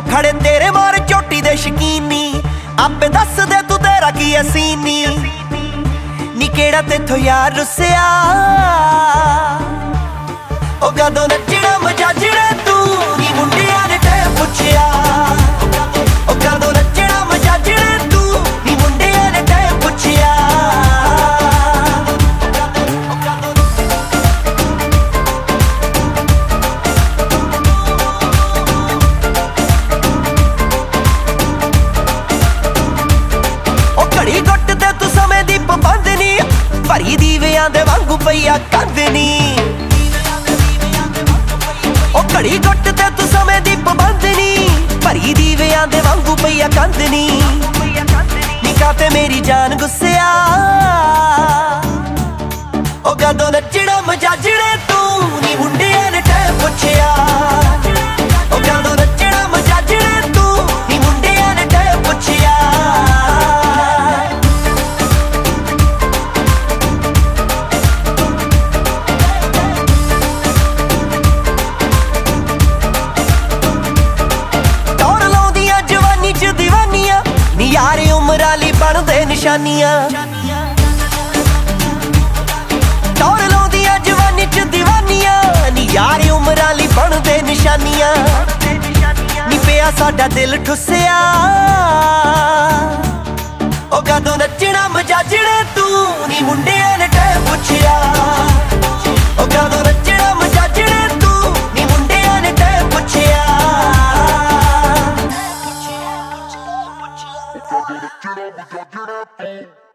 ਉਹ ਖੜੇ ਤੇਰੇ ਮਾਰ ਝੋਟੀ ਦੇ ਸ਼ਕੀਨੀ। ਆਪੇ ਦੱਸ ਦੇ ਤੂੰ ਤੇਰਾ ਕੀ ਅਸੀਨੀ। ਨੀ ਕਿਹੜਾ ਤੇਥੋਂ ਯਾਰ ਰੁੱਸਿਆ। ਉਹ ਕਦੋਂ ਨੱਚਣਾ ਦੀਵਿਆਂ ਦੇ ਵਾਂਗੂ ਪਈਆ ਕੰਦਨੀ ਉਹ ਘੜੀ ਗੁੱਟ ਤੇ ਤੂੰ ਸਮੇਂ ਦੀ ਪਾਬੰਦਨੀ, ਭਰੀ ਦੀਵਿਆਂ ਦੇ ਵਾਂਗੂ ਪਈਆ ਕੰਦਨੀ ਨਿਕਾ ਤੇ ਮੇਰੀ ਜਾਨ ਗੁੱਸਿਆ। ਉਹ ਕਦੋਂ ਨੱਚਣਾ ਮਜਾਜਣੇ ਤੂੰ, ਨੀ ਨਿਸ਼ਾਨੀਆਂ ਟੌਰ ਲਾਉਂਦੀਆਂ ਜਵਾਨੀ ਚ دیਵਾਨੀਆਂ ਨੀ ਯਾਰੇ ਉਮਰਾਂ ਲਈ ਬਣਦੇ ਨਿਸ਼ਾਨੀਆਂ। ਨੀ ਪਿਆ ਸਾਡਾ ਦਿਲ ਠੁੱਸਿਆ। ਉਹ ਕਦੋਂ get up, we gon' get up,